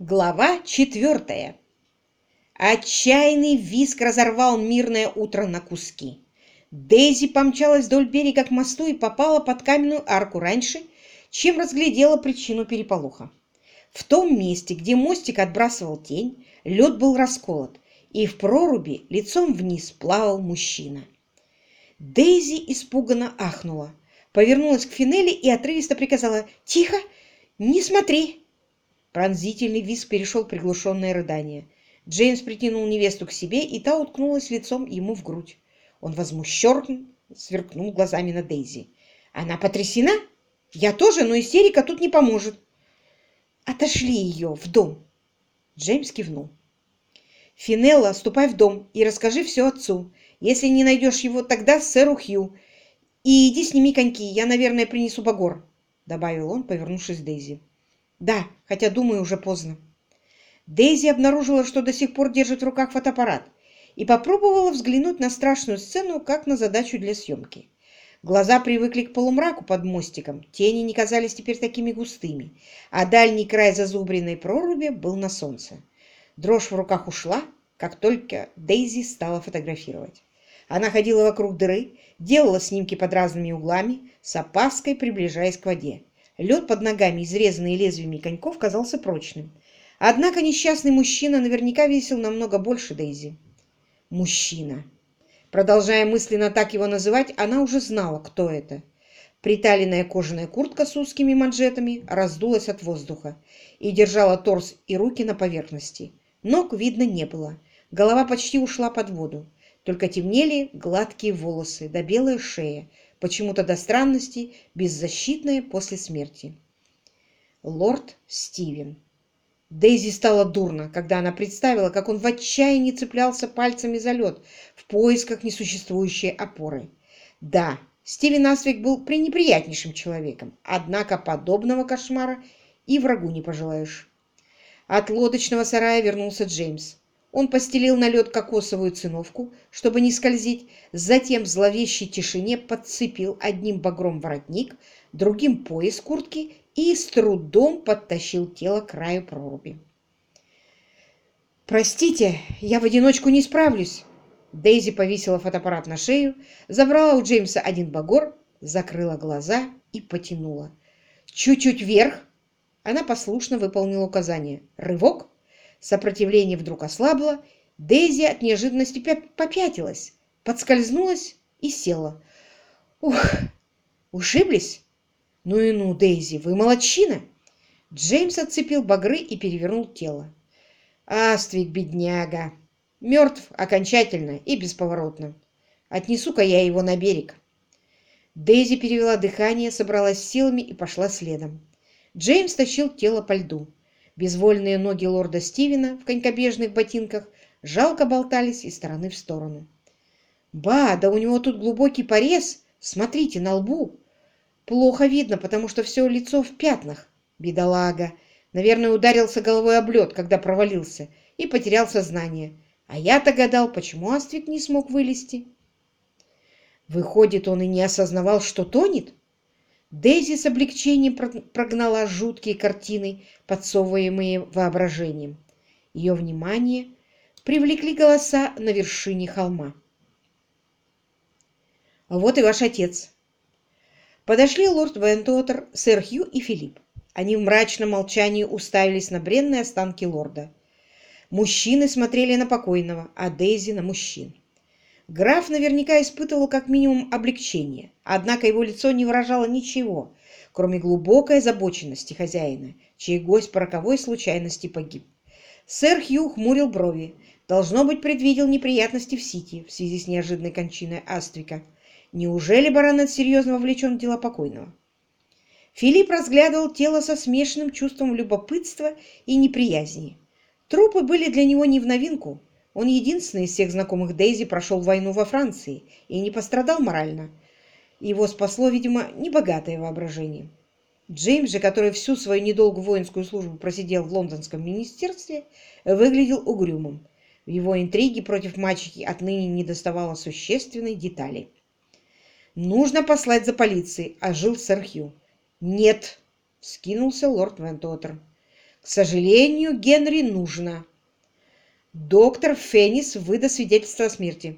Глава четвертая. Отчаянный визг разорвал мирное утро на куски. Дейзи помчалась вдоль берега к мосту и попала под каменную арку раньше, чем разглядела причину переполоха. В том месте, где мостик отбрасывал тень, лед был расколот, и в проруби лицом вниз плавал мужчина. Дейзи испуганно ахнула, повернулась к Финели и отрывисто приказала «Тихо! Не смотри!» Пронзительный визг перешел в приглушенное рыдание. Джеймс притянул невесту к себе, и та уткнулась лицом ему в грудь. Он возмущенно сверкнул глазами на Дейзи. «Она потрясена? Я тоже, но истерика тут не поможет». «Отошли ее в дом!» Джеймс кивнул. «Финелла, ступай в дом и расскажи все отцу. Если не найдешь его, тогда сэру Хью. И иди сними коньки, я, наверное, принесу багор», — добавил он, повернувшись к Дейзи. Да, хотя, думаю, уже поздно. Дейзи обнаружила, что до сих пор держит в руках фотоаппарат, и попробовала взглянуть на страшную сцену, как на задачу для съемки. Глаза привыкли к полумраку под мостиком, тени не казались теперь такими густыми, а дальний край зазубренной проруби был на солнце. Дрожь в руках ушла, как только Дейзи стала фотографировать. Она ходила вокруг дыры, делала снимки под разными углами, с опаской приближаясь к воде. Лед под ногами, изрезанный лезвиями коньков, казался прочным. Однако несчастный мужчина наверняка весил намного больше Дейзи. Мужчина. Продолжая мысленно так его называть, она уже знала, кто это. Приталенная кожаная куртка с узкими манжетами раздулась от воздуха и держала торс и руки на поверхности. Ног видно не было. Голова почти ушла под воду. Только темнели гладкие волосы да белая шея, почему-то до странности беззащитная после смерти. Лорд Стивен. Дейзи стало дурно, когда она представила, как он в отчаянии цеплялся пальцами за лед в поисках несуществующей опоры. Да, Стивен Асвик был пренеприятнейшим человеком, однако подобного кошмара и врагу не пожелаешь. От лодочного сарая вернулся Джеймс. Он постелил на лед кокосовую циновку, чтобы не скользить, затем в зловещей тишине подцепил одним багром воротник, другим пояс куртки и с трудом подтащил тело к краю проруби. «Простите, я в одиночку не справлюсь!» Дейзи повесила фотоаппарат на шею, забрала у Джеймса один багор, закрыла глаза и потянула. «Чуть-чуть вверх!» Она послушно выполнила указание. «Рывок!» Сопротивление вдруг ослабло, Дейзи от неожиданности попятилась, подскользнулась и села. «Ух, ушиблись? Ну и ну, Дейзи, вы молодчина!» Джеймс отцепил багры и перевернул тело. «Аствик, бедняга! Мертв окончательно и бесповоротно. Отнесу-ка я его на берег». Дейзи перевела дыхание, собралась силами и пошла следом. Джеймс тащил тело по льду. Безвольные ноги лорда Стивена в конькобежных ботинках жалко болтались из стороны в сторону. «Ба, да у него тут глубокий порез! Смотрите, на лбу!» «Плохо видно, потому что все лицо в пятнах. Бедолага! Наверное, ударился головой об лед, когда провалился, и потерял сознание. А я-то гадал, почему Аствик не смог вылезти». Выходит, он и не осознавал, что тонет? Дейзи с облегчением прогнала жуткие картины, подсовываемые воображением. Ее внимание привлекли голоса на вершине холма. «Вот и ваш отец». Подошли лорд Вентуотер, сэр Хью и Филипп. Они в мрачном молчании уставились на бренные останки лорда. Мужчины смотрели на покойного, а Дейзи на мужчин. Граф наверняка испытывал как минимум облегчение, однако его лицо не выражало ничего, кроме глубокой озабоченности хозяина, чей гость по роковой случайности погиб. Сэр Хью хмурил брови. Должно быть, предвидел неприятности в Сити в связи с неожиданной кончиной Аствика. Неужели баронет серьезно вовлечен в дела покойного? Филипп разглядывал тело со смешанным чувством любопытства и неприязни. Трупы были для него не в новинку, он единственный из всех знакомых Дейзи прошел войну во Франции и не пострадал морально. Его спасло, видимо, небогатое воображение. Джеймс же, который всю свою недолгую воинскую службу просидел в лондонском министерстве, выглядел угрюмым. В его интриге против мачехи отныне не доставало существенной детали. «Нужно послать за полицией», – ожил сэр Хью. «Нет», – скинулся лорд Вентотер. «К сожалению, Генри нужно. Доктор Феннис выдаст свидетельство о смерти,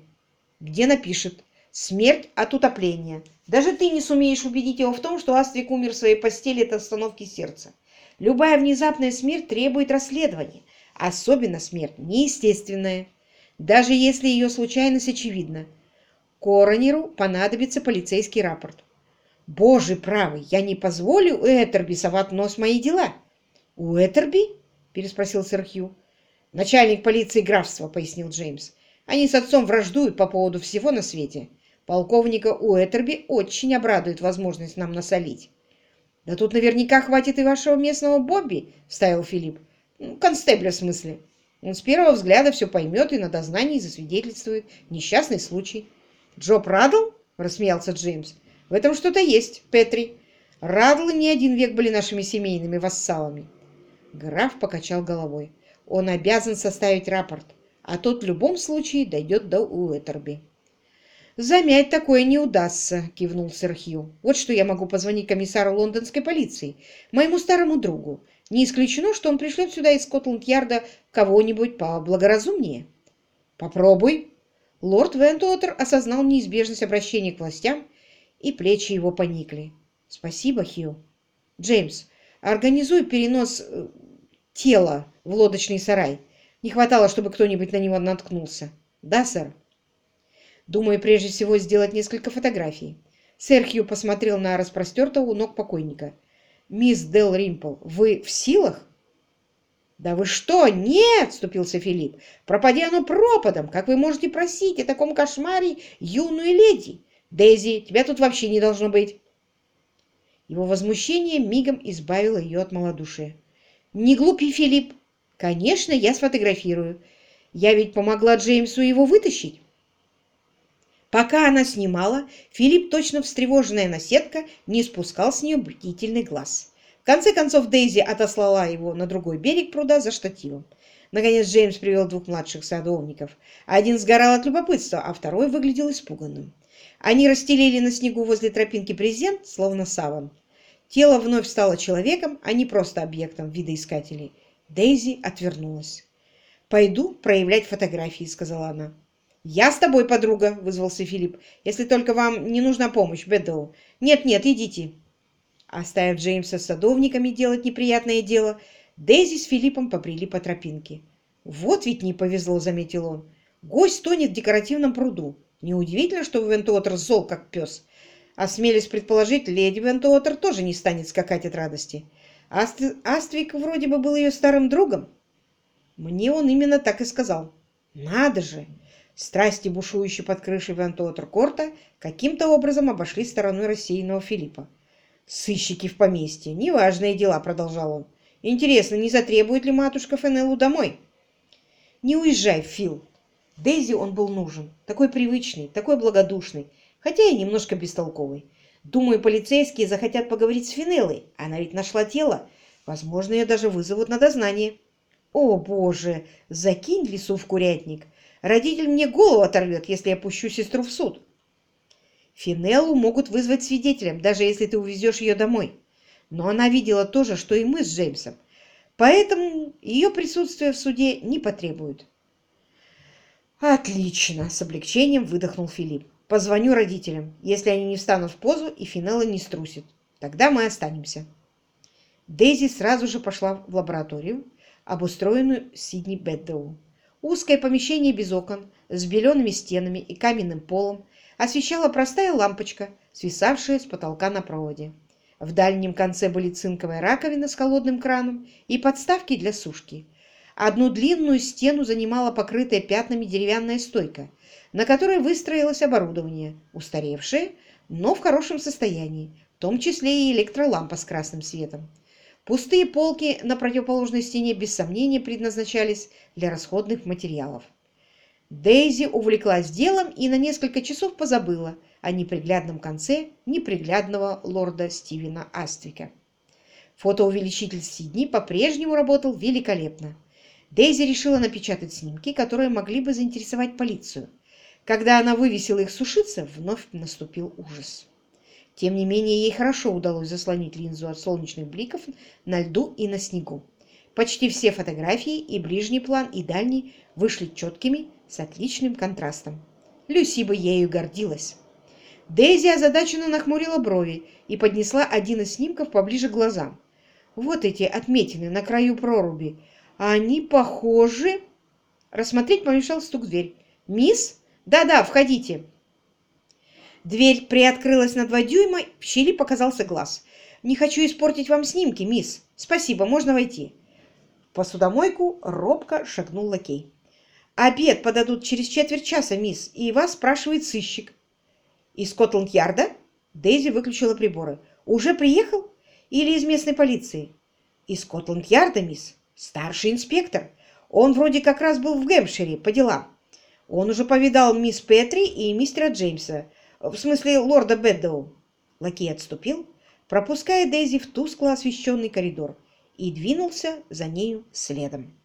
где напишет «Смерть от утопления». Даже ты не сумеешь убедить его в том, что Астрик умер в своей постели от остановки сердца. Любая внезапная смерть требует расследования, особенно смерть неестественная, даже если ее случайность очевидна. Коронеру понадобится полицейский рапорт. Боже правый, я не позволю Уэттерби совать нос в мои дела. Уэттерби? переспросил сэр Хью. Начальник полиции графства, пояснил Джеймс. Они с отцом враждуют по поводу всего на свете. Полковника Уэттерби очень обрадует возможность нам насолить. «Да тут наверняка хватит и вашего местного Бобби», — вставил Филипп. «Ну, «Констебля в смысле. Он с первого взгляда все поймет и на дознании засвидетельствует. Несчастный случай». «Джоб Радл?» — рассмеялся Джеймс. «В этом что-то есть, Петри. Радлы не один век были нашими семейными вассалами». Граф покачал головой. Он обязан составить рапорт, а тот в любом случае дойдет до Уэттерби. «Замять такое не удастся», — кивнул сэр Хью. «Вот что я могу позвонить комиссару лондонской полиции, моему старому другу. Не исключено, что он пришлет сюда из Скотланд-Ярда кого-нибудь поблагоразумнее». «Попробуй». Лорд Вентуотер осознал неизбежность обращения к властям, и плечи его поникли. «Спасибо, Хью. Джеймс, организуй перенос тела в лодочный сарай. Не хватало, чтобы кто-нибудь на него наткнулся. Да, сэр? Думаю, прежде всего сделать несколько фотографий. Сэр Хью посмотрел на распростертого у ног покойника. «Мисс Дел Римпл, вы в силах?» «Да вы что? Нет!» — вступился Филипп. «Пропади оно пропадом! Как вы можете просить о таком кошмаре юную леди? Дейзи, тебя тут вообще не должно быть!» Его возмущение мигом избавило ее от малодушия. «Не глупи, Филипп. Конечно, я сфотографирую. Я ведь помогла Джеймсу его вытащить». Пока она снимала, Филипп, точно встревоженная наседка, не спускал с нее бдительный глаз. В конце концов Дейзи отослала его на другой берег пруда за штативом. Наконец Джеймс привел двух младших садовников. Один сгорал от любопытства, а второй выглядел испуганным. Они расстелили на снегу возле тропинки презент, словно саван. Тело вновь стало человеком, а не просто объектом видоискателей. Дейзи отвернулась. «Пойду проявлять фотографии», — сказала она. «Я с тобой, подруга», — вызвался Филипп. «Если только вам не нужна помощь, Бэддоу». «Нет-нет, идите». Оставив Джеймса с садовниками делать неприятное дело, Дейзи с Филиппом побрели по тропинке. «Вот ведь не повезло», — заметил он. «Гость тонет в декоративном пруду. Неудивительно, что Вентуотер зол, как пес. Осмелюсь предположить, леди Вентуотер тоже не станет скакать от радости. Аст... Аствик вроде бы был ее старым другом. Мне он именно так и сказал. Надо же! Страсти, бушующие под крышей Вентуотер Корта, каким-то образом обошли стороной рассеянного Филиппа. «Сыщики в поместье. Неважные дела», — продолжал он. «Интересно, не затребует ли матушка Фенеллу домой?» «Не уезжай, Фил». Дейзи он был нужен. Такой привычный, такой благодушный хотя и немножко бестолковый. Думаю, полицейские захотят поговорить с Финеллой. Она ведь нашла тело. Возможно, ее даже вызовут на дознание. О, боже, закинь лису в курятник. Родитель мне голову оторвет, если я пущу сестру в суд. Финеллу могут вызвать свидетелем, даже если ты увезешь ее домой. Но она видела то же, что и мы с Джеймсом. Поэтому ее присутствие в суде не потребуют. «Отлично!» — с облегчением выдохнул Филипп. Позвоню родителям, если они не встанут в позу и Финелла не струсит. Тогда мы останемся. Дейзи сразу же пошла в лабораторию, обустроенную Сидни Бэддоу. Узкое помещение без окон, с белеными стенами и каменным полом, освещала простая лампочка, свисавшая с потолка на проводе. В дальнем конце были цинковая раковина с холодным краном и подставки для сушки. Одну длинную стену занимала покрытая пятнами деревянная стойка – на которой выстроилось оборудование, устаревшее, но в хорошем состоянии, в том числе и электролампа с красным светом. Пустые полки на противоположной стене без сомнения предназначались для расходных материалов. Дейзи увлеклась делом и на несколько часов позабыла о неприглядном конце неприглядного лорда Стивена Аствика. Фотоувеличитель Сидни по-прежнему работал великолепно. Дейзи решила напечатать снимки, которые могли бы заинтересовать полицию. Когда она вывесила их сушиться, вновь наступил ужас. Тем не менее, ей хорошо удалось заслонить линзу от солнечных бликов на льду и на снегу. Почти все фотографии, и ближний план, и дальний, вышли четкими, с отличным контрастом. Люси бы ею гордилась. Дейзи озадаченно нахмурила брови и поднесла один из снимков поближе к глазам. Вот эти отметины на краю проруби. Они похожи... Рассмотреть помешал стук в дверь. «Мисс? Да-да, входите!» Дверь приоткрылась на два дюйма, в щели показался глаз. «Не хочу испортить вам снимки, мисс. Спасибо, можно войти». В посудомойку робко шагнул лакей. «Обед подадут через четверть часа, мисс, и вас спрашивает сыщик». «Из Скотланд-Ярда?» Дейзи выключила приборы. «Уже приехал? Или из местной полиции?» «Из Скотланд-Ярда, мисс. Старший инспектор. Он вроде как раз был в Гэмпшире по делам. Он уже повидал мисс Петри и мистера Джеймса, в смысле лорда Бэддоу». Лакей отступил, пропуская Дейзи в тускло освещенный коридор, и двинулся за нею следом.